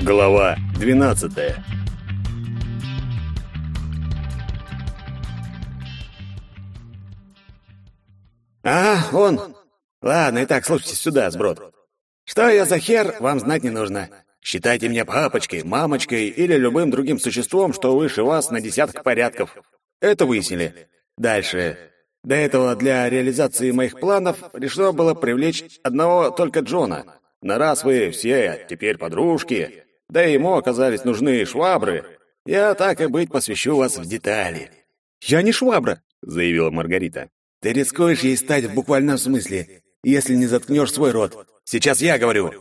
Глава 12. А, он. Ладно, итак, слушайте сюда, сброд. Что я за хер, вам знать не нужно. Считайте меня папочкой, мамочкой или любым другим существом, что выше вас на десяток порядков. Это выяснили. Дальше. До этого для реализации моих планов решено было привлечь одного только Джона. Но раз вы все теперь подружки, да и ему оказались нужны швабры, я так и быть посвящу вас в детали. «Я не швабра», — заявила Маргарита. «Ты рискуешь ей стать в буквальном смысле, если не заткнешь свой рот. Сейчас я говорю».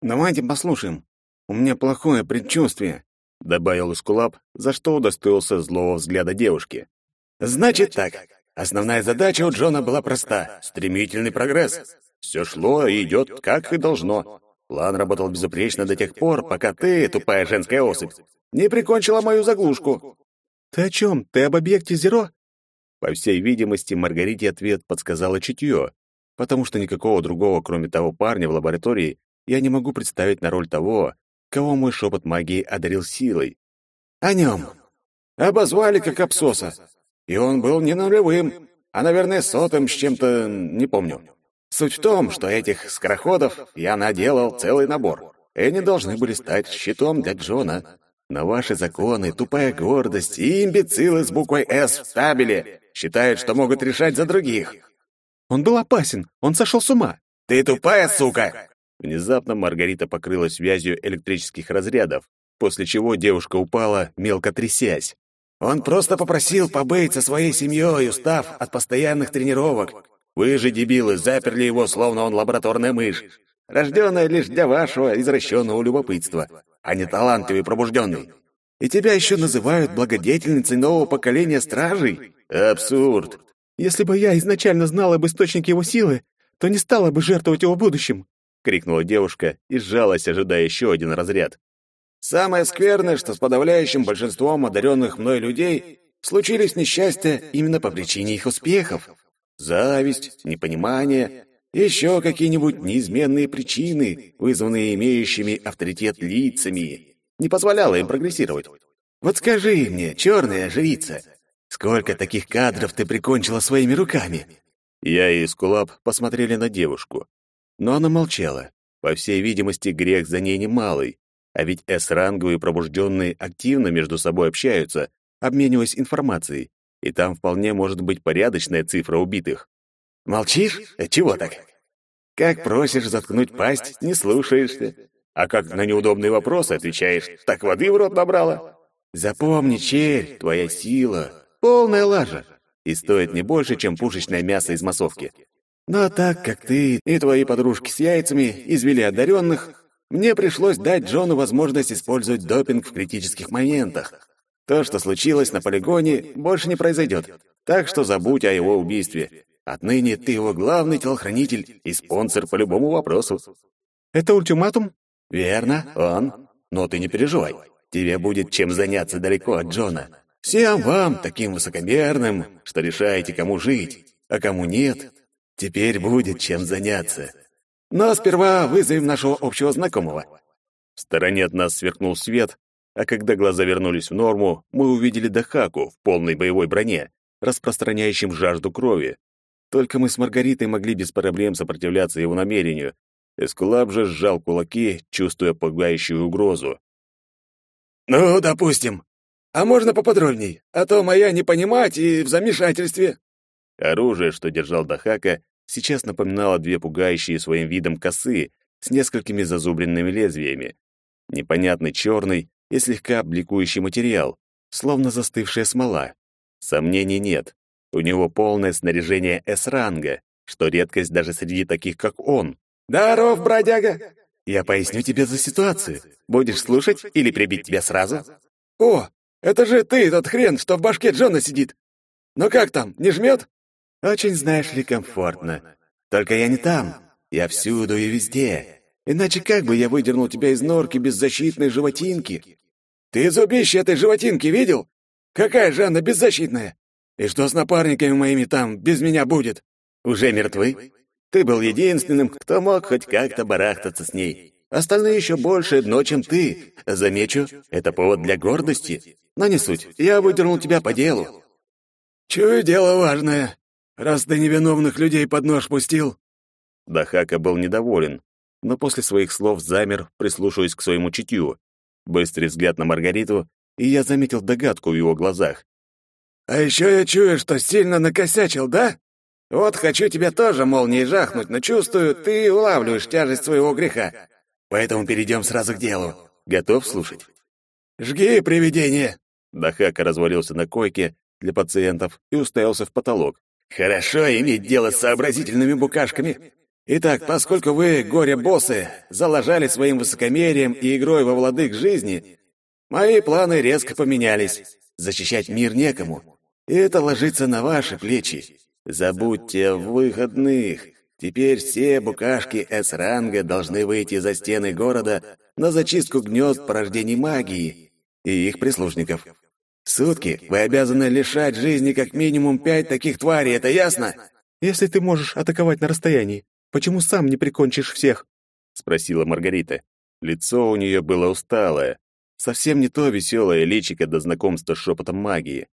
«Давайте послушаем. У меня плохое предчувствие», — добавил Искулап, за что удостоился злого взгляда девушки. «Значит так. Основная задача у Джона была проста — стремительный прогресс. Все шло и идет, как и должно. План работал безупречно до тех пор, пока ты, тупая женская особь, не прикончила мою заглушку. Ты о чем? Ты об объекте Зеро? По всей видимости, Маргарите ответ подсказала чутье, потому что никакого другого, кроме того парня в лаборатории, я не могу представить на роль того, кого мой шепот магии одарил силой. О нем. Обозвали как обсоса. И он был не нулевым, а, наверное, сотым с чем-то, не помню. Суть в том, что этих скороходов я наделал целый набор. И они должны были стать щитом для Джона. Но ваши законы, тупая гордость и имбецилы с буквой «С» в табеле считают, что могут решать за других. Он был опасен, он сошел с ума. Ты тупая сука! Внезапно Маргарита покрылась связью электрических разрядов, после чего девушка упала, мелко трясясь. Он просто попросил побыть со своей семьей, устав от постоянных тренировок. Вы же, дебилы, заперли его, словно он лабораторная мышь, рожденная лишь для вашего извращенного любопытства, а не талантливый пробужденный. И тебя еще называют благодетельницей нового поколения стражей? Абсурд. Если бы я изначально знала об источнике его силы, то не стала бы жертвовать его будущим, крикнула девушка и сжалась, ожидая еще один разряд. Самое скверное, что с подавляющим большинством одаренных мной людей случились несчастья именно по причине их успехов зависть, непонимание, еще какие-нибудь неизменные причины, вызванные имеющими авторитет лицами, не позволяло им прогрессировать. Вот скажи мне, черная жрица, сколько таких кадров ты прикончила своими руками? Я и Скулап посмотрели на девушку, но она молчала. По всей видимости, грех за ней немалый, а ведь С-ранговые пробужденные активно между собой общаются, обмениваясь информацией, и там вполне может быть порядочная цифра убитых. Молчишь? А чего так? Как просишь заткнуть пасть, не слушаешься. А как на неудобные вопросы отвечаешь, так воды в рот набрала. Запомни, черь, твоя сила — полная лажа, и стоит не больше, чем пушечное мясо из массовки. Но так как ты и твои подружки с яйцами извели одаренных, мне пришлось дать Джону возможность использовать допинг в критических моментах. То, что случилось на полигоне, больше не произойдет. Так что забудь о его убийстве. Отныне ты его главный телохранитель и спонсор по любому вопросу. Это ультиматум? Верно, он. Но ты не переживай. Тебе будет чем заняться далеко от Джона. Всем вам, таким высокомерным, что решаете, кому жить, а кому нет, теперь будет чем заняться. Но сперва вызовем нашего общего знакомого. В стороне от нас сверкнул свет, а когда глаза вернулись в норму, мы увидели Дахаку в полной боевой броне, распространяющим жажду крови. Только мы с Маргаритой могли без проблем сопротивляться его намерению. Эскулап же сжал кулаки, чувствуя пугающую угрозу. «Ну, допустим. А можно поподробней? А то моя не понимать и в замешательстве». Оружие, что держал Дахака, сейчас напоминало две пугающие своим видом косы с несколькими зазубренными лезвиями. Непонятный черный и слегка бликующий материал, словно застывшая смола. Сомнений нет. У него полное снаряжение С-ранга, что редкость даже среди таких, как он. «Здоров, бродяга! Я поясню тебе за ситуацию. Будешь слушать или прибить тебя сразу?» «О, это же ты, тот хрен, что в башке Джона сидит! Ну как там, не жмет?» «Очень, знаешь ли, комфортно. Только я не там. Я всюду и везде. Иначе как бы я выдернул тебя из норки беззащитной животинки? Ты зубище этой животинки видел? Какая же она беззащитная? И что с напарниками моими там без меня будет? Уже мертвы? Ты был единственным, кто мог хоть как-то барахтаться с ней. Остальные еще больше дно, чем ты. Замечу, это повод для гордости. Но не суть, я выдернул тебя по делу». «Чую, дело важное, раз ты невиновных людей под нож пустил». Дахака был недоволен, но после своих слов замер, прислушиваясь к своему чутью. Быстрый взгляд на Маргариту, и я заметил догадку в его глазах. «А еще я чую, что сильно накосячил, да? Вот хочу тебя тоже молнией жахнуть, но чувствую, ты улавливаешь тяжесть своего греха. Поэтому перейдем сразу к делу. Готов слушать?» «Жги, привидение!» Дахака развалился на койке для пациентов и уставился в потолок. «Хорошо иметь дело с сообразительными букашками. Итак, поскольку вы, горе-боссы, залажали своим высокомерием и игрой во владык жизни, мои планы резко поменялись. Защищать мир некому. И это ложится на ваши плечи. Забудьте о выходных. Теперь все букашки С-ранга должны выйти за стены города на зачистку гнезд порождений магии и их прислужников. Сутки вы обязаны лишать жизни как минимум пять таких тварей, это ясно? Если ты можешь атаковать на расстоянии, почему сам не прикончишь всех? спросила Маргарита. Лицо у нее было усталое, совсем не то веселое личико до знакомства с шепотом магии.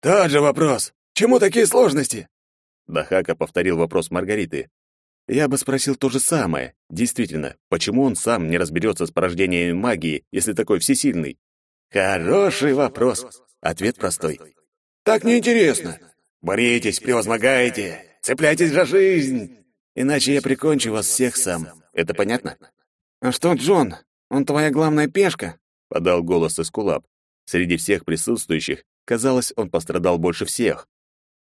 «Тот же вопрос. Чему такие сложности?» Дахака повторил вопрос Маргариты. Я бы спросил то же самое. Действительно, почему он сам не разберется с порождениями магии, если такой всесильный? Хороший вопрос. Ответ простой. Так неинтересно. Боритесь, превозмогайте, цепляйтесь за жизнь, иначе я прикончу вас всех сам. Это понятно? А что, Джон? Он твоя главная пешка? подал голос Эскулап. Среди всех присутствующих, казалось, он пострадал больше всех.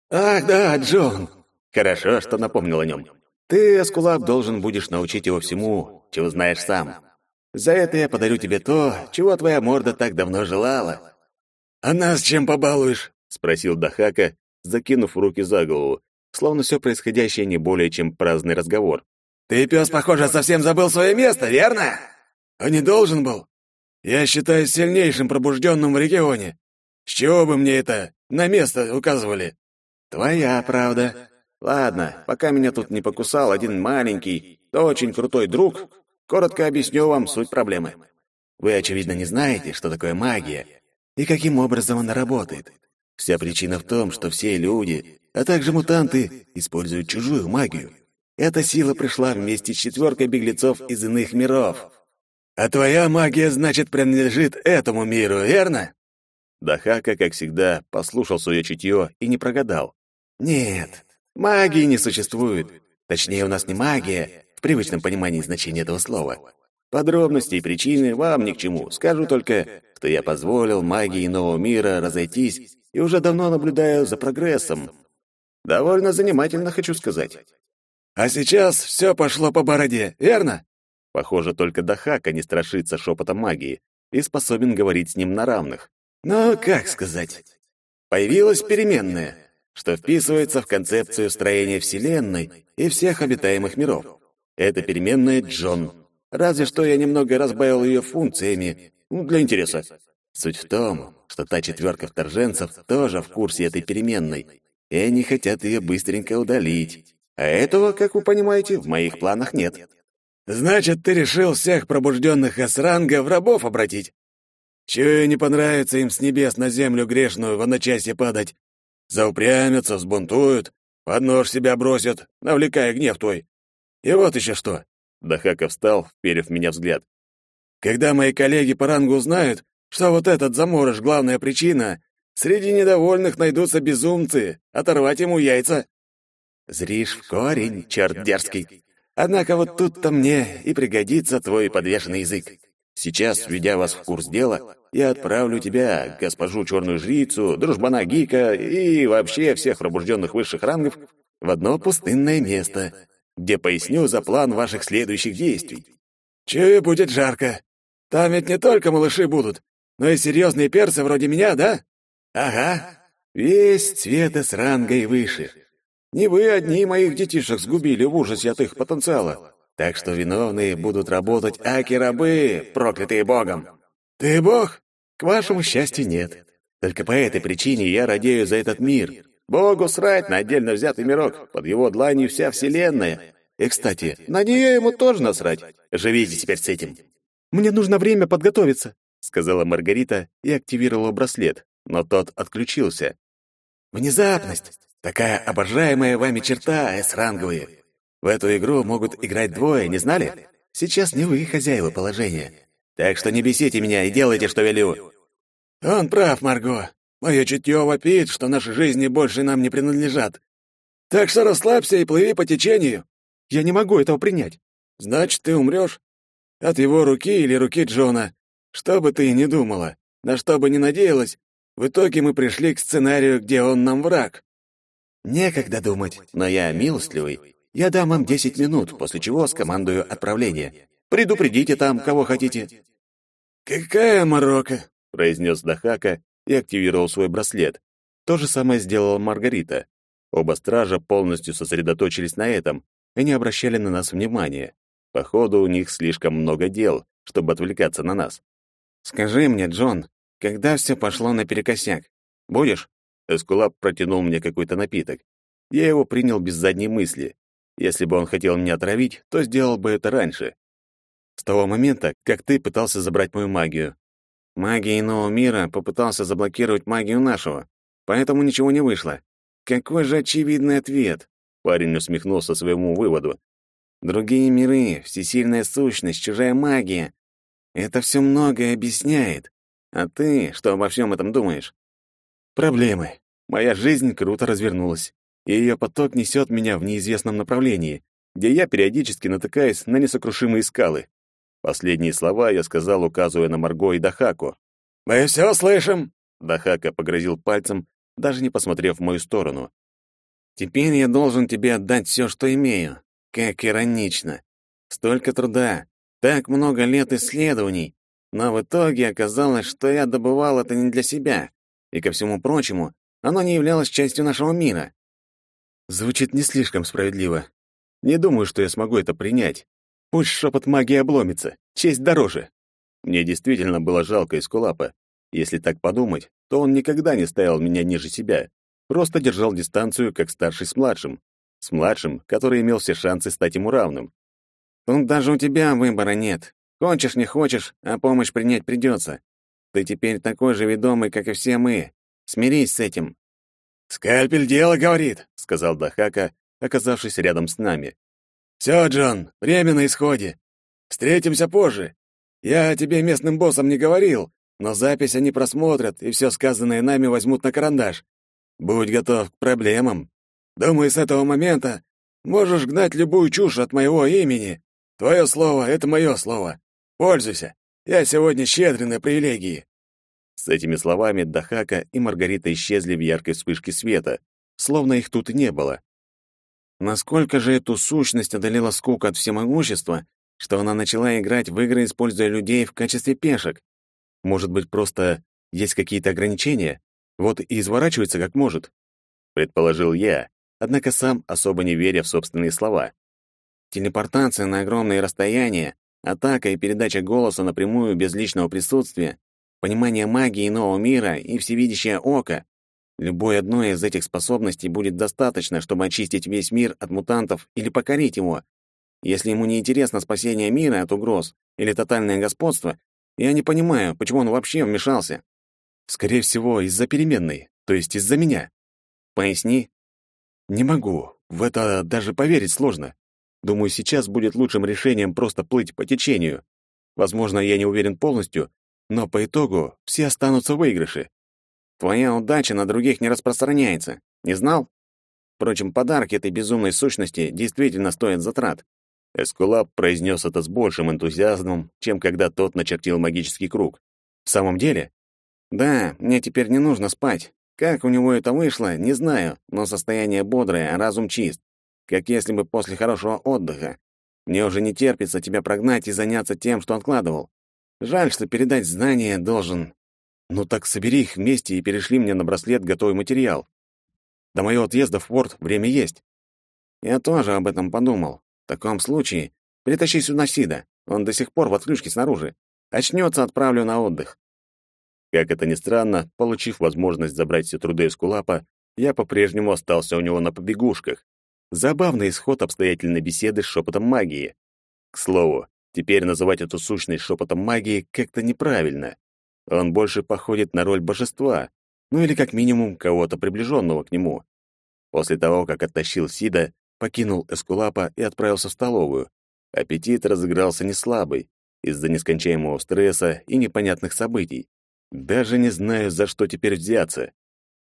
«Ах да, Джон! Хорошо, что напомнил о нем. Ты, Эскулап, должен будешь научить его всему, чего знаешь сам. За это я подарю тебе то, чего твоя морда так давно желала». «А нас чем побалуешь?» — спросил Дахака, закинув руки за голову, словно все происходящее не более чем праздный разговор. «Ты, пес, похоже, совсем забыл свое место, верно?» «А не должен был. Я считаюсь сильнейшим пробужденным в регионе. С чего бы мне это на место указывали?» Твоя правда. Ладно, пока меня тут не покусал один маленький, но очень крутой друг, коротко объясню вам суть проблемы. Вы, очевидно, не знаете, что такое магия и каким образом она работает. Вся причина в том, что все люди, а также мутанты, используют чужую магию. Эта сила пришла вместе с четверкой беглецов из иных миров. А твоя магия, значит, принадлежит этому миру, верно? Дахака, как всегда, послушал свое чутье и не прогадал. «Нет, магии не существует. Точнее, у нас не магия, в привычном понимании значения этого слова. Подробности и причины вам ни к чему. Скажу только, что я позволил магии нового мира разойтись и уже давно наблюдаю за прогрессом. Довольно занимательно, хочу сказать. А сейчас все пошло по бороде, верно? Похоже, только Дахака не страшится шепотом магии и способен говорить с ним на равных. Но, как сказать, появилась переменная, что вписывается в концепцию строения Вселенной и всех обитаемых миров. Это переменная Джон. Разве что я немного разбавил ее функциями, ну, для интереса. Суть в том, что та четверка вторженцев тоже в курсе этой переменной, и они хотят ее быстренько удалить. А этого, как вы понимаете, в моих планах нет. Значит, ты решил всех пробужденных Асранга в рабов обратить? Чую, не понравится им с небес на землю грешную в одночасье падать. Заупрямятся, взбунтуют, под нож себя бросят, навлекая гнев твой. И вот еще что. Дахака встал, вперев меня взгляд. Когда мои коллеги по рангу узнают, что вот этот заморож — главная причина, среди недовольных найдутся безумцы, оторвать ему яйца. Зришь в корень, черт дерзкий. Однако вот тут-то мне и пригодится твой подвешенный язык. Сейчас, введя вас в курс дела, я отправлю тебя, госпожу черную жрицу, дружбана Гика и вообще всех пробужденных высших рангов в одно пустынное место, где поясню за план ваших следующих действий. Чую, будет жарко. Там ведь не только малыши будут, но и серьезные перцы вроде меня, да? Ага, весь цвет с ранга и выше. Не вы одни моих детишек сгубили в ужасе от их потенциала. Так что виновные будут работать аки-рабы, проклятые богом. Ты бог? К вашему счастью, нет. Только по этой причине я радею за этот мир. Богу срать на отдельно взятый мирок, под его дланью вся вселенная. И, кстати, на нее ему тоже насрать. Живите теперь с этим. Мне нужно время подготовиться, сказала Маргарита и активировала браслет, но тот отключился. Внезапность такая обожаемая вами черта, эс-ранговые. В эту игру могут играть двое, не знали? Сейчас не вы хозяева положения. Так что не бесите меня и делайте, что велю. Он прав, Марго. Мое чутье вопит, что наши жизни больше нам не принадлежат. Так что расслабься и плыви по течению. Я не могу этого принять. Значит, ты умрешь. От его руки или руки Джона. Что бы ты ни думала, на что бы ни надеялась, в итоге мы пришли к сценарию, где он нам враг. Некогда думать, но я милостливый. Я дам вам десять минут, после чего скомандую отправление. Предупредите там, кого хотите. Какая морока, произнес Дахака и активировал свой браслет. То же самое сделала Маргарита. Оба стража полностью сосредоточились на этом и не обращали на нас внимания. Походу, у них слишком много дел, чтобы отвлекаться на нас. «Скажи мне, Джон, когда все пошло наперекосяк? Будешь?» Эскулап протянул мне какой-то напиток. Я его принял без задней мысли. Если бы он хотел меня отравить, то сделал бы это раньше. С того момента, как ты пытался забрать мою магию. Магия иного мира попытался заблокировать магию нашего, поэтому ничего не вышло. Какой же очевидный ответ? Парень усмехнулся своему выводу. Другие миры, всесильная сущность, чужая магия. Это все многое объясняет. А ты что обо всем этом думаешь? Проблемы. Моя жизнь круто развернулась, и ее поток несет меня в неизвестном направлении, где я периодически натыкаюсь на несокрушимые скалы. Последние слова я сказал, указывая на Марго и Дахаку. «Мы все слышим!» Дахака погрозил пальцем, даже не посмотрев в мою сторону. «Теперь я должен тебе отдать все, что имею. Как иронично. Столько труда, так много лет исследований, но в итоге оказалось, что я добывал это не для себя, и, ко всему прочему, оно не являлось частью нашего мира». Звучит не слишком справедливо. Не думаю, что я смогу это принять. Пусть шепот магии обломится, честь дороже. Мне действительно было жалко Эскулапа. Если так подумать, то он никогда не ставил меня ниже себя, просто держал дистанцию, как старший с младшим. С младшим, который имел все шансы стать ему равным. Тут даже у тебя выбора нет. Хочешь, не хочешь, а помощь принять придется. Ты теперь такой же ведомый, как и все мы. Смирись с этим. «Скальпель дело говорит», — сказал Дахака, оказавшись рядом с нами. Все, Джон, время на исходе. Встретимся позже. Я тебе местным боссам не говорил, но запись они просмотрят, и все сказанное нами возьмут на карандаш. Будь готов к проблемам. Думаю, с этого момента можешь гнать любую чушь от моего имени. Твое слово — это мое слово. Пользуйся. Я сегодня щедрый на привилегии». С этими словами Дахака и Маргарита исчезли в яркой вспышке света, словно их тут и не было. Насколько же эту сущность одолела скука от всемогущества, что она начала играть в игры, используя людей в качестве пешек? Может быть, просто есть какие-то ограничения? Вот и изворачивается как может. Предположил я, однако сам особо не веря в собственные слова. Телепортация на огромные расстояния, атака и передача голоса напрямую без личного присутствия, понимание магии нового мира и всевидящее око Любой одной из этих способностей будет достаточно, чтобы очистить весь мир от мутантов или покорить его. Если ему не интересно спасение мира от угроз или тотальное господство, я не понимаю, почему он вообще вмешался. Скорее всего, из-за переменной, то есть из-за меня. Поясни. Не могу. В это даже поверить сложно. Думаю, сейчас будет лучшим решением просто плыть по течению. Возможно, я не уверен полностью, но по итогу все останутся в выигрыше. Твоя удача на других не распространяется. Не знал? Впрочем, подарки этой безумной сущности действительно стоят затрат. Эскулап произнес это с большим энтузиазмом, чем когда тот начертил магический круг. В самом деле? Да, мне теперь не нужно спать. Как у него это вышло, не знаю, но состояние бодрое, а разум чист. Как если бы после хорошего отдыха. Мне уже не терпится тебя прогнать и заняться тем, что откладывал. Жаль, что передать знания должен ну так собери их вместе и перешли мне на браслет готовый материал. До моего отъезда в порт время есть. Я тоже об этом подумал. В таком случае притащи сюда Сида. Он до сих пор в отключке снаружи. Очнется, отправлю на отдых. Как это ни странно, получив возможность забрать все труды из кулапа, я по-прежнему остался у него на побегушках. Забавный исход обстоятельной беседы с шепотом магии. К слову, Теперь называть эту сущность шепотом магии как-то неправильно. Он больше походит на роль божества, ну или как минимум кого-то приближенного к нему. После того, как оттащил Сида, покинул Эскулапа и отправился в столовую. Аппетит разыгрался неслабый из-за нескончаемого стресса и непонятных событий. Даже не знаю, за что теперь взяться.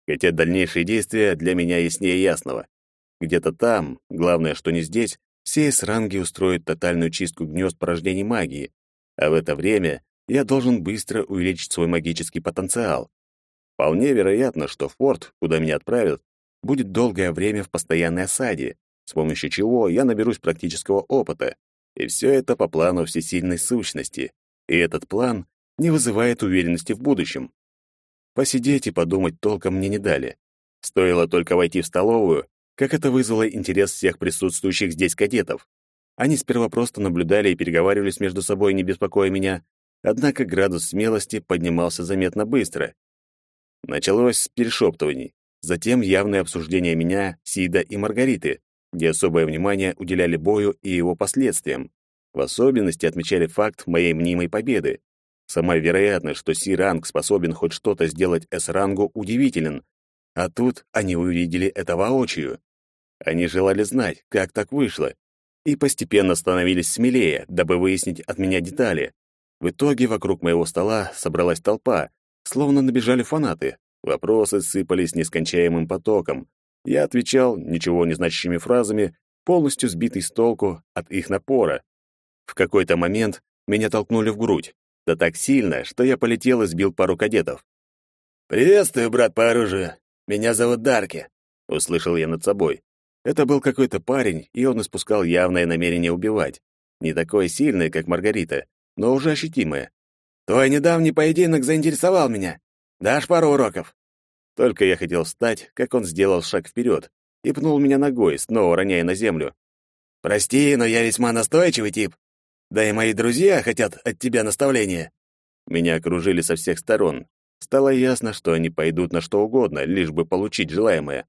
Хотя дальнейшие действия для меня яснее ясного. Где-то там, главное, что не здесь, все эсранги устроят тотальную чистку гнезд порождений магии, а в это время я должен быстро увеличить свой магический потенциал. Вполне вероятно, что форт, куда меня отправят, будет долгое время в постоянной осаде, с помощью чего я наберусь практического опыта. И все это по плану всесильной сущности. И этот план не вызывает уверенности в будущем. Посидеть и подумать толком мне не дали. Стоило только войти в столовую, как это вызвало интерес всех присутствующих здесь кадетов. Они сперва просто наблюдали и переговаривались между собой, не беспокоя меня, однако градус смелости поднимался заметно быстро. Началось с перешептываний, затем явное обсуждение меня, Сида и Маргариты, где особое внимание уделяли бою и его последствиям. В особенности отмечали факт моей мнимой победы. Сама вероятность, что Си-ранг способен хоть что-то сделать С-рангу, удивителен. А тут они увидели это воочию. Они желали знать, как так вышло, и постепенно становились смелее, дабы выяснить от меня детали. В итоге вокруг моего стола собралась толпа, словно набежали фанаты. Вопросы сыпались нескончаемым потоком. Я отвечал ничего не значащими фразами, полностью сбитый с толку от их напора. В какой-то момент меня толкнули в грудь, да так сильно, что я полетел и сбил пару кадетов. «Приветствую, брат по оружию. Меня зовут Дарки», — услышал я над собой. Это был какой-то парень, и он испускал явное намерение убивать. Не такое сильное, как Маргарита, но уже ощутимое. «Твой недавний поединок заинтересовал меня. Дашь пару уроков?» Только я хотел встать, как он сделал шаг вперед и пнул меня ногой, снова роняя на землю. «Прости, но я весьма настойчивый тип. Да и мои друзья хотят от тебя наставления». Меня окружили со всех сторон. Стало ясно, что они пойдут на что угодно, лишь бы получить желаемое.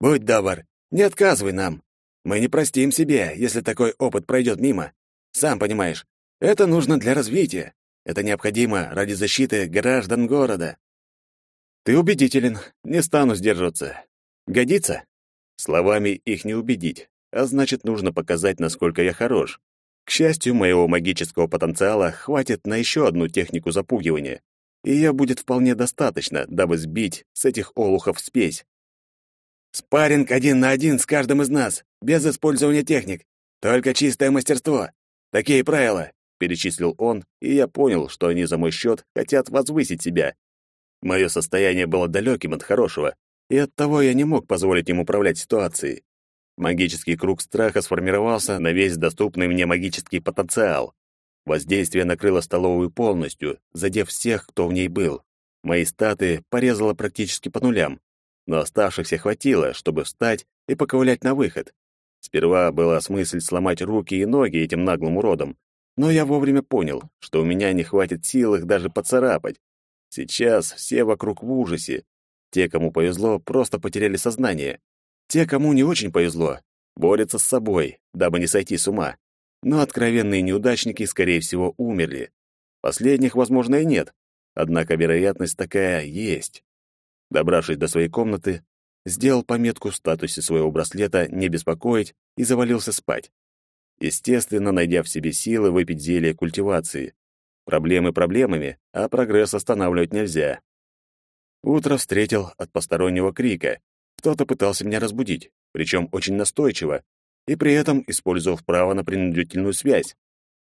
«Будь добр, не отказывай нам. Мы не простим себе, если такой опыт пройдет мимо. Сам понимаешь, это нужно для развития. Это необходимо ради защиты граждан города. Ты убедителен, не стану сдерживаться. Годится? Словами их не убедить, а значит, нужно показать, насколько я хорош. К счастью, моего магического потенциала хватит на еще одну технику запугивания, и ее будет вполне достаточно, дабы сбить с этих олухов спесь. Спарринг один на один с каждым из нас, без использования техник. Только чистое мастерство. Такие правила, перечислил он, и я понял, что они за мой счет хотят возвысить себя. Мое состояние было далеким от хорошего, и оттого я не мог позволить им управлять ситуацией. Магический круг страха сформировался на весь доступный мне магический потенциал. Воздействие накрыло столовую полностью, задев всех, кто в ней был. Мои статы порезало практически по нулям но оставшихся хватило, чтобы встать и поковылять на выход. Сперва была смысл сломать руки и ноги этим наглым уродам, но я вовремя понял, что у меня не хватит сил их даже поцарапать. Сейчас все вокруг в ужасе. Те, кому повезло, просто потеряли сознание. Те, кому не очень повезло, борются с собой, дабы не сойти с ума. Но откровенные неудачники, скорее всего, умерли. Последних, возможно, и нет. Однако вероятность такая есть. Добравшись до своей комнаты, сделал пометку в статусе своего браслета «Не беспокоить» и завалился спать. Естественно, найдя в себе силы выпить зелье культивации. Проблемы проблемами, а прогресс останавливать нельзя. Утро встретил от постороннего крика. Кто-то пытался меня разбудить, причем очень настойчиво, и при этом использовав право на принудительную связь.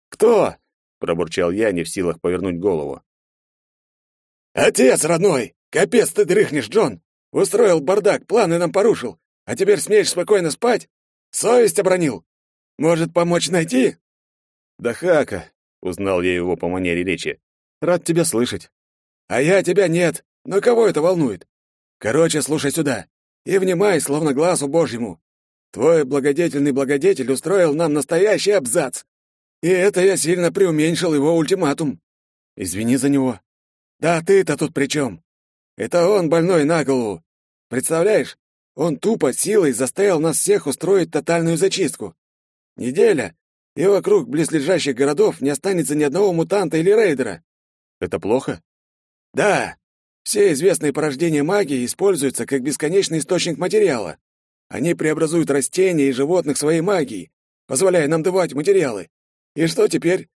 «Кто?» — пробурчал я, не в силах повернуть голову. «Отец родной! Капец ты дрыхнешь, Джон! Устроил бардак, планы нам порушил, а теперь смеешь спокойно спать? Совесть обронил? Может, помочь найти?» «Да Хака!» — узнал я его по манере речи. «Рад тебя слышать». «А я тебя нет, но кого это волнует? Короче, слушай сюда и внимай, словно глазу божьему. Твой благодетельный благодетель устроил нам настоящий абзац. И это я сильно преуменьшил его ультиматум. Извини за него. Да ты-то тут при чем? Это он больной на голову. Представляешь, он тупо силой заставил нас всех устроить тотальную зачистку. Неделя, и вокруг близлежащих городов не останется ни одного мутанта или рейдера. Это плохо? Да. Все известные порождения магии используются как бесконечный источник материала. Они преобразуют растения и животных своей магией, позволяя нам добывать материалы. И что теперь?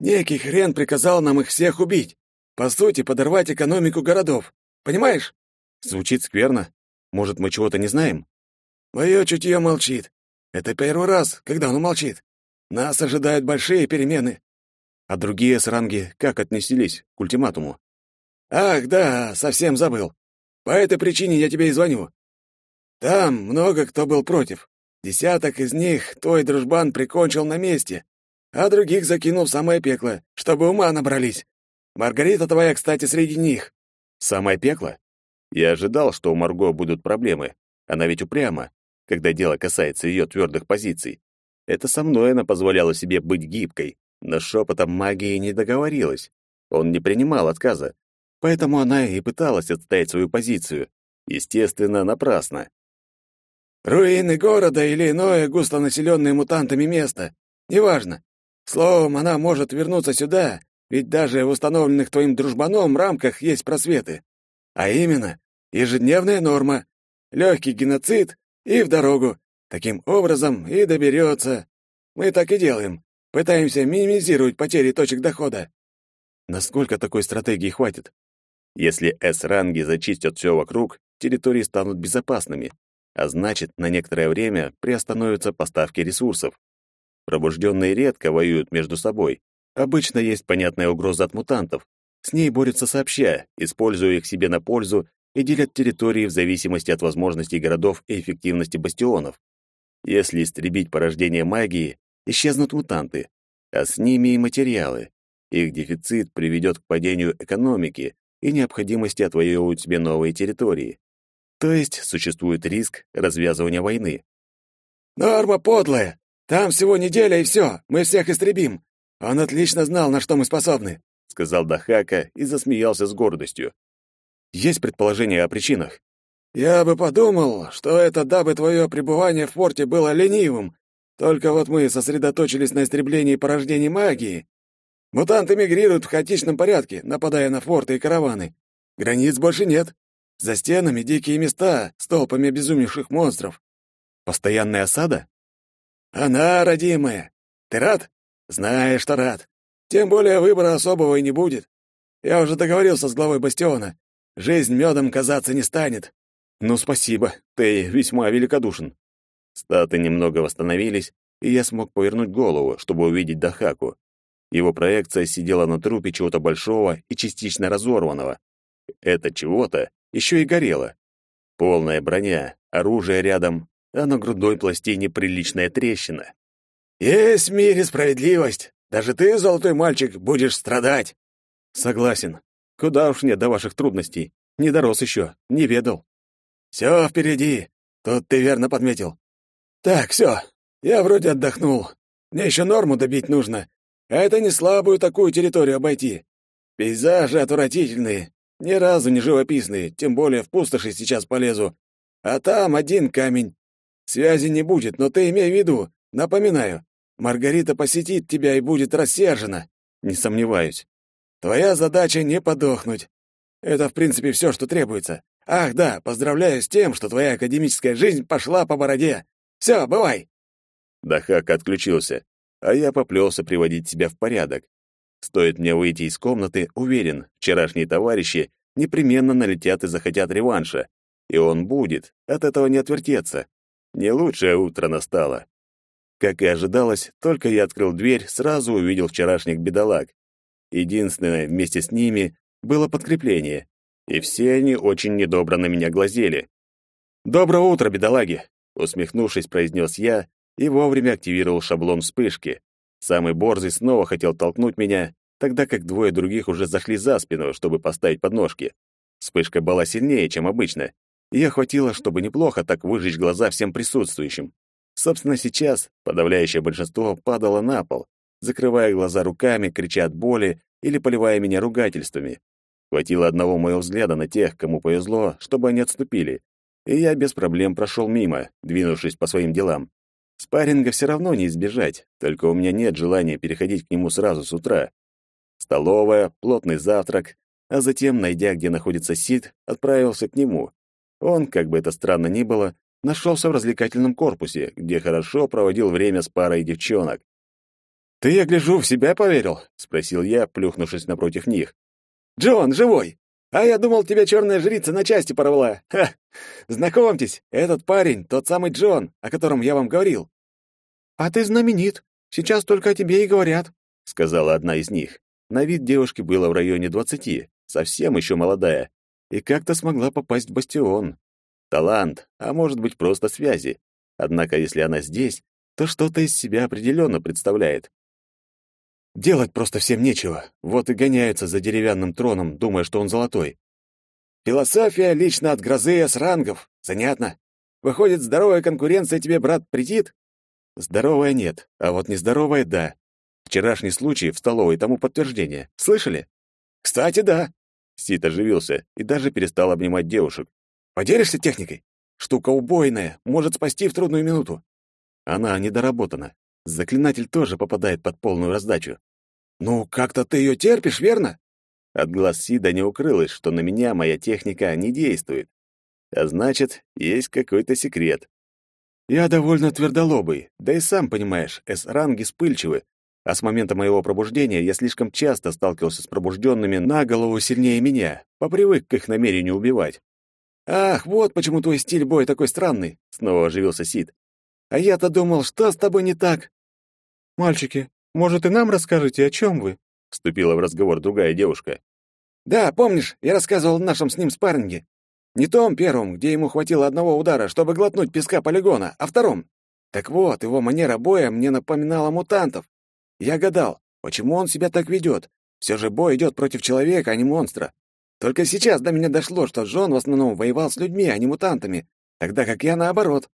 Некий хрен приказал нам их всех убить. По сути, подорвать экономику городов. Понимаешь? Звучит скверно. Может, мы чего-то не знаем? Мое чутье молчит. Это первый раз, когда оно молчит. Нас ожидают большие перемены. А другие сранги как отнеслись к ультиматуму? Ах, да, совсем забыл. По этой причине я тебе и звоню. Там много кто был против. Десяток из них твой дружбан прикончил на месте, а других закинул в самое пекло, чтобы ума набрались. Маргарита твоя, кстати, среди них. Самое пекло? Я ожидал, что у Марго будут проблемы. Она ведь упряма, когда дело касается ее твердых позиций. Это со мной она позволяла себе быть гибкой, но шепотом магии не договорилась. Он не принимал отказа. Поэтому она и пыталась отстоять свою позицию. Естественно, напрасно. Руины города или иное густонаселенное мутантами место. Неважно. Словом, она может вернуться сюда, ведь даже в установленных твоим дружбаном рамках есть просветы. А именно, ежедневная норма, легкий геноцид и в дорогу. Таким образом и доберется. Мы так и делаем. Пытаемся минимизировать потери точек дохода. Насколько такой стратегии хватит? Если С-ранги зачистят все вокруг, территории станут безопасными, а значит, на некоторое время приостановятся поставки ресурсов. Пробужденные редко воюют между собой. Обычно есть понятная угроза от мутантов. С ней борются сообща, используя их себе на пользу и делят территории в зависимости от возможностей городов и эффективности бастионов. Если истребить порождение магии, исчезнут мутанты, а с ними и материалы. Их дефицит приведет к падению экономики, и необходимости отвоевывать себе новые территории. То есть существует риск развязывания войны. «Норма подлая! Там всего неделя, и все, мы всех истребим. Он отлично знал, на что мы способны», — сказал Дахака и засмеялся с гордостью. «Есть предположение о причинах?» «Я бы подумал, что это дабы твое пребывание в форте было ленивым. Только вот мы сосредоточились на истреблении порождений магии, Мутанты мигрируют в хаотичном порядке, нападая на форты и караваны. Границ больше нет. За стенами дикие места с толпами обезумевших монстров. Постоянная осада? Она, родимая. Ты рад? Знаешь, что рад. Тем более выбора особого и не будет. Я уже договорился с главой бастиона. Жизнь медом казаться не станет. Ну, спасибо. Ты весьма великодушен. Статы немного восстановились, и я смог повернуть голову, чтобы увидеть Дахаку. Его проекция сидела на трупе чего-то большого и частично разорванного. Это чего-то еще и горело. Полная броня, оружие рядом, а на грудной пластине приличная трещина. «Есть в мире справедливость. Даже ты, золотой мальчик, будешь страдать». «Согласен. Куда уж нет до ваших трудностей. Не дорос еще, не ведал». «Все впереди. Тут ты верно подметил. Так, все. Я вроде отдохнул. Мне еще норму добить нужно, а это не слабую такую территорию обойти. Пейзажи отвратительные, ни разу не живописные, тем более в пустоши сейчас полезу. А там один камень. Связи не будет, но ты имей в виду, напоминаю, Маргарита посетит тебя и будет рассержена. Не сомневаюсь. Твоя задача не подохнуть. Это, в принципе, все, что требуется. Ах, да, поздравляю с тем, что твоя академическая жизнь пошла по бороде. Все, бывай. Дахак отключился а я поплелся приводить себя в порядок. Стоит мне выйти из комнаты, уверен, вчерашние товарищи непременно налетят и захотят реванша. И он будет, от этого не отвертеться. Не лучшее утро настало. Как и ожидалось, только я открыл дверь, сразу увидел вчерашних бедолаг. Единственное, вместе с ними было подкрепление, и все они очень недобро на меня глазели. «Доброе утро, бедолаги!» — усмехнувшись, произнес я и вовремя активировал шаблон вспышки. Самый борзый снова хотел толкнуть меня, тогда как двое других уже зашли за спину, чтобы поставить подножки. Вспышка была сильнее, чем обычно, и я чтобы неплохо так выжечь глаза всем присутствующим. Собственно, сейчас подавляющее большинство падало на пол, закрывая глаза руками, крича от боли или поливая меня ругательствами. Хватило одного моего взгляда на тех, кому повезло, чтобы они отступили, и я без проблем прошел мимо, двинувшись по своим делам. Спарринга все равно не избежать, только у меня нет желания переходить к нему сразу с утра. Столовая, плотный завтрак, а затем, найдя, где находится Сид, отправился к нему. Он, как бы это странно ни было, нашелся в развлекательном корпусе, где хорошо проводил время с парой девчонок. «Ты, я гляжу, в себя поверил?» — спросил я, плюхнувшись напротив них. «Джон, живой! А я думал, тебя черная жрица на части порвала. Ха! Знакомьтесь, этот парень — тот самый Джон, о котором я вам говорил». «А ты знаменит. Сейчас только о тебе и говорят», — сказала одна из них. На вид девушки было в районе двадцати, совсем еще молодая, и как-то смогла попасть в бастион. Талант, а может быть просто связи. Однако, если она здесь, то что-то из себя определенно представляет. Делать просто всем нечего, вот и гоняются за деревянным троном, думая, что он золотой. Философия лично от грозы с рангов. Занятно. Выходит, здоровая конкуренция тебе, брат, претит? Здоровая нет, а вот нездоровая — да. Вчерашний случай в столовой тому подтверждение. Слышали? Кстати, да. Сит оживился и даже перестал обнимать девушек. Поделишься техникой? Штука убойная, может спасти в трудную минуту. Она недоработана. Заклинатель тоже попадает под полную раздачу. Ну, как-то ты ее терпишь, верно? От глаз Сида не укрылось, что на меня моя техника не действует. А значит, есть какой-то секрет. Я довольно твердолобый, да и сам понимаешь, С-ранги вспыльчивы, а с момента моего пробуждения я слишком часто сталкивался с пробужденными на голову сильнее меня, попривык к их намерению убивать. «Ах, вот почему твой стиль боя такой странный!» — снова оживился Сид. «А я-то думал, что с тобой не так?» «Мальчики, может, и нам расскажете, о чем вы?» — вступила в разговор другая девушка. «Да, помнишь, я рассказывал нашем с ним спарринге. Не том первом, где ему хватило одного удара, чтобы глотнуть песка полигона, а втором. Так вот, его манера боя мне напоминала мутантов. Я гадал, почему он себя так ведет. Все же бой идет против человека, а не монстра. Только сейчас до меня дошло, что Джон в основном воевал с людьми, а не мутантами, тогда как я наоборот.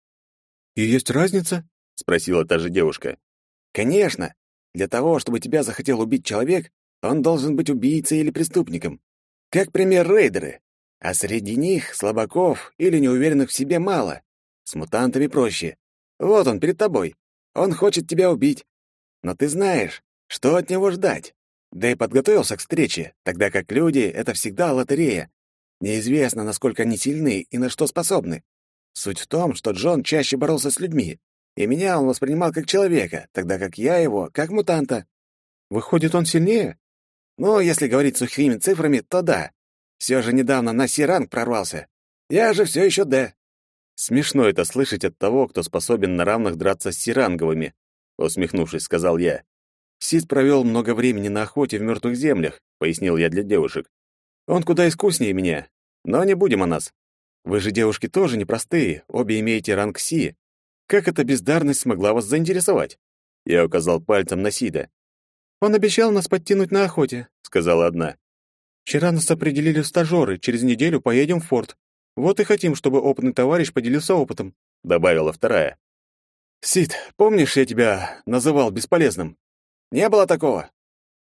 «И есть разница?» — спросила та же девушка. «Конечно. Для того, чтобы тебя захотел убить человек, он должен быть убийцей или преступником. Как пример рейдеры. А среди них слабаков или неуверенных в себе мало. С мутантами проще. Вот он перед тобой. Он хочет тебя убить. Но ты знаешь, что от него ждать. Да и подготовился к встрече, тогда как люди — это всегда лотерея. Неизвестно, насколько они сильны и на что способны. Суть в том, что Джон чаще боролся с людьми, и меня он воспринимал как человека, тогда как я его — как мутанта. Выходит, он сильнее? Ну, если говорить сухими цифрами, то да. Все же недавно на Си-ранг прорвался. Я же все еще Д. Смешно это слышать от того, кто способен на равных драться с Сиранговыми, усмехнувшись, сказал я. Сид провел много времени на охоте в мертвых землях, пояснил я для девушек. Он куда искуснее меня. Но не будем о нас. Вы же девушки тоже непростые, обе имеете ранг Си. Как эта бездарность смогла вас заинтересовать? Я указал пальцем на Сида. Он обещал нас подтянуть на охоте, сказала одна. Вчера нас определили в стажеры, через неделю поедем в форт. Вот и хотим, чтобы опытный товарищ поделился опытом», — добавила вторая. «Сид, помнишь, я тебя называл бесполезным?» «Не было такого».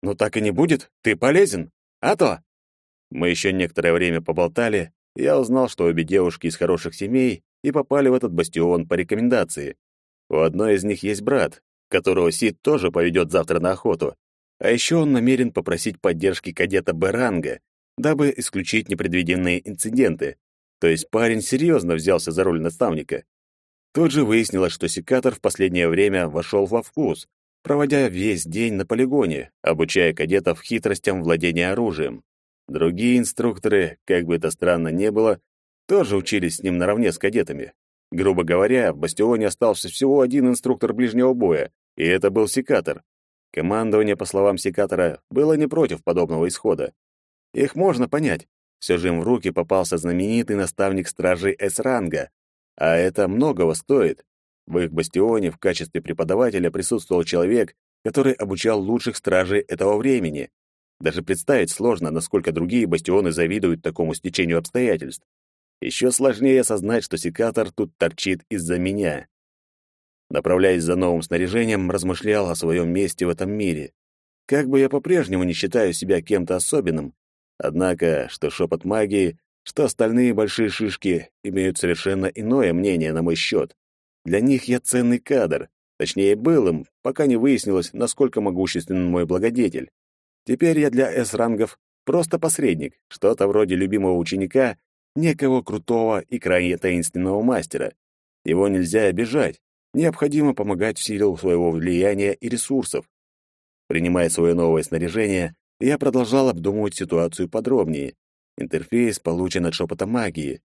«Ну так и не будет, ты полезен, а то». Мы еще некоторое время поболтали, я узнал, что обе девушки из хороших семей и попали в этот бастион по рекомендации. У одной из них есть брат, которого Сид тоже поведет завтра на охоту, а еще он намерен попросить поддержки кадета Беранга, дабы исключить непредвиденные инциденты. То есть парень серьезно взялся за роль наставника. Тут же выяснилось, что секатор в последнее время вошел во вкус, проводя весь день на полигоне, обучая кадетов хитростям владения оружием. Другие инструкторы, как бы это странно не было, тоже учились с ним наравне с кадетами. Грубо говоря, в бастионе остался всего один инструктор ближнего боя, и это был секатор. Командование, по словам секатора, было не против подобного исхода. Их можно понять. Все же им в руки попался знаменитый наставник стражей С-ранга. А это многого стоит. В их бастионе в качестве преподавателя присутствовал человек, который обучал лучших стражей этого времени. Даже представить сложно, насколько другие бастионы завидуют такому стечению обстоятельств. Еще сложнее осознать, что секатор тут торчит из-за меня. Направляясь за новым снаряжением, размышлял о своем месте в этом мире. Как бы я по-прежнему не считаю себя кем-то особенным, однако, что шепот магии, что остальные большие шишки имеют совершенно иное мнение на мой счет. Для них я ценный кадр. Точнее, был им, пока не выяснилось, насколько могущественен мой благодетель. Теперь я для С-рангов просто посредник, что-то вроде любимого ученика, некого крутого и крайне таинственного мастера. Его нельзя обижать, необходимо помогать в силу своего влияния и ресурсов. Принимая свое новое снаряжение, я продолжал обдумывать ситуацию подробнее. Интерфейс получен от шепота магии.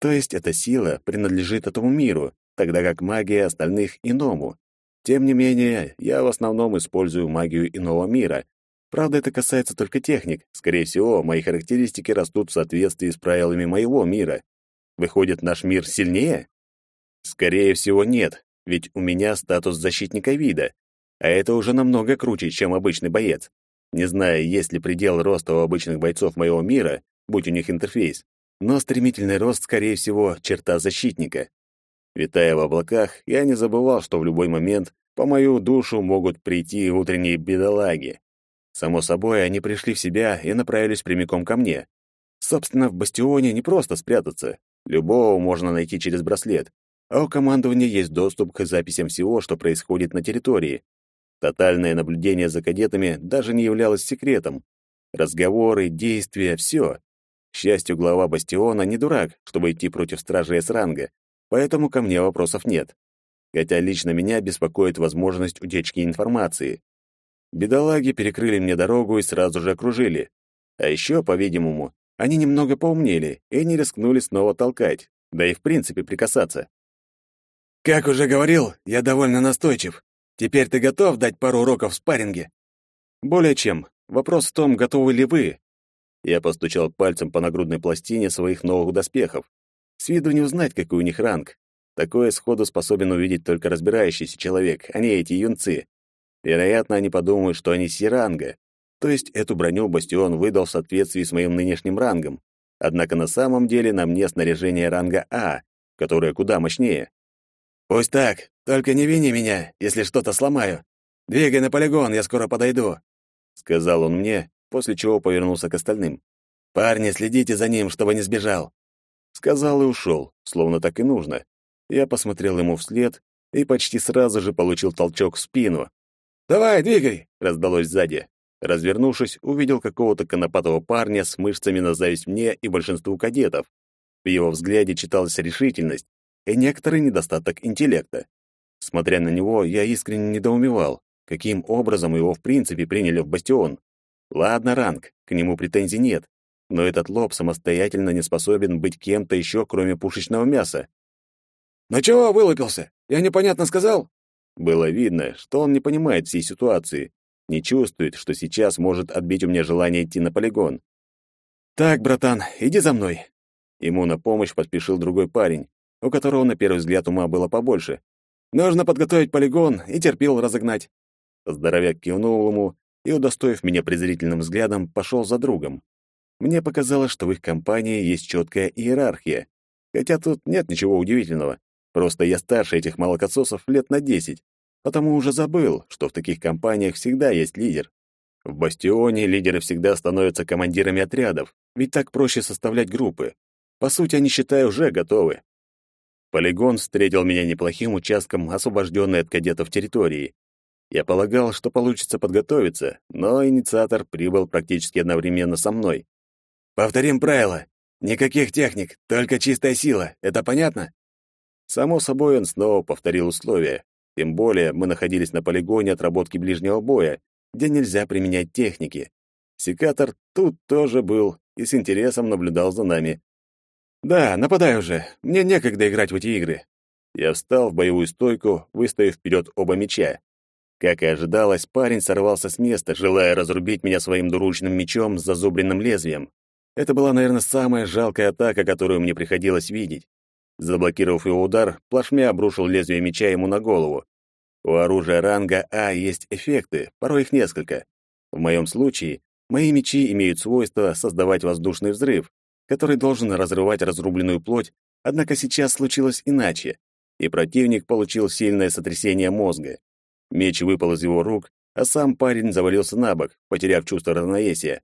То есть эта сила принадлежит этому миру, тогда как магия остальных иному. Тем не менее, я в основном использую магию иного мира. Правда, это касается только техник. Скорее всего, мои характеристики растут в соответствии с правилами моего мира. Выходит, наш мир сильнее? Скорее всего, нет, ведь у меня статус защитника вида, а это уже намного круче, чем обычный боец. Не знаю, есть ли предел роста у обычных бойцов моего мира, будь у них интерфейс, но стремительный рост, скорее всего, черта защитника. Витая в облаках, я не забывал, что в любой момент по мою душу могут прийти утренние бедолаги. Само собой, они пришли в себя и направились прямиком ко мне. Собственно, в бастионе не просто спрятаться. Любого можно найти через браслет, а у командования есть доступ к записям всего, что происходит на территории. Тотальное наблюдение за кадетами даже не являлось секретом. Разговоры, действия — все. К счастью, глава бастиона не дурак, чтобы идти против стражей С-ранга, поэтому ко мне вопросов нет. Хотя лично меня беспокоит возможность утечки информации. Бедолаги перекрыли мне дорогу и сразу же окружили. А еще, по-видимому, они немного поумнели и не рискнули снова толкать, да и в принципе прикасаться. «Как уже говорил, я довольно настойчив. Теперь ты готов дать пару уроков в спарринге?» «Более чем. Вопрос в том, готовы ли вы?» Я постучал пальцем по нагрудной пластине своих новых доспехов. С виду не узнать, какой у них ранг. Такое сходу способен увидеть только разбирающийся человек, а не эти юнцы. Вероятно, они подумают, что они сиранга. То есть эту броню Бастион выдал в соответствии с моим нынешним рангом. Однако на самом деле на мне снаряжение ранга А, которое куда мощнее. «Пусть так, только не вини меня, если что-то сломаю. Двигай на полигон, я скоро подойду», — сказал он мне, после чего повернулся к остальным. «Парни, следите за ним, чтобы не сбежал». Сказал и ушел, словно так и нужно. Я посмотрел ему вслед и почти сразу же получил толчок в спину. «Давай, двигай!» — раздалось сзади. Развернувшись, увидел какого-то конопатого парня с мышцами на зависть мне и большинству кадетов. В его взгляде читалась решительность и некоторый недостаток интеллекта. Смотря на него, я искренне недоумевал, каким образом его в принципе приняли в бастион. Ладно, ранг, к нему претензий нет, но этот лоб самостоятельно не способен быть кем-то еще, кроме пушечного мяса. «Ну чего вылупился? Я непонятно сказал?» Было видно, что он не понимает всей ситуации, не чувствует, что сейчас может отбить у меня желание идти на полигон. «Так, братан, иди за мной». Ему на помощь поспешил другой парень, у которого на первый взгляд ума было побольше. «Нужно подготовить полигон и терпил разогнать». Здоровяк кивнул ему и, удостоив меня презрительным взглядом, пошел за другом. Мне показалось, что в их компании есть четкая иерархия, хотя тут нет ничего удивительного. Просто я старше этих молокососов лет на десять, потому уже забыл, что в таких компаниях всегда есть лидер. В бастионе лидеры всегда становятся командирами отрядов, ведь так проще составлять группы. По сути, они, считай, уже готовы. Полигон встретил меня неплохим участком освобожденной от кадетов территории. Я полагал, что получится подготовиться, но инициатор прибыл практически одновременно со мной. «Повторим правила. Никаких техник, только чистая сила. Это понятно?» Само собой, он снова повторил условия. Тем более мы находились на полигоне отработки ближнего боя, где нельзя применять техники. Секатор тут тоже был и с интересом наблюдал за нами. «Да, нападай уже. Мне некогда играть в эти игры». Я встал в боевую стойку, выставив вперед оба меча. Как и ожидалось, парень сорвался с места, желая разрубить меня своим двуручным мечом с зазубренным лезвием. Это была, наверное, самая жалкая атака, которую мне приходилось видеть. Заблокировав его удар, плашмя обрушил лезвие меча ему на голову. У оружия ранга А есть эффекты, порой их несколько. В моем случае, мои мечи имеют свойство создавать воздушный взрыв, который должен разрывать разрубленную плоть, однако сейчас случилось иначе, и противник получил сильное сотрясение мозга. Меч выпал из его рук, а сам парень завалился на бок, потеряв чувство равновесия.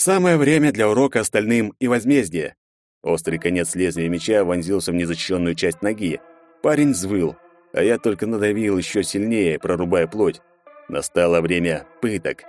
Самое время для урока остальным и возмездия. Острый конец лезвия меча вонзился в незащищенную часть ноги. Парень взвыл, а я только надавил еще сильнее, прорубая плоть. Настало время пыток.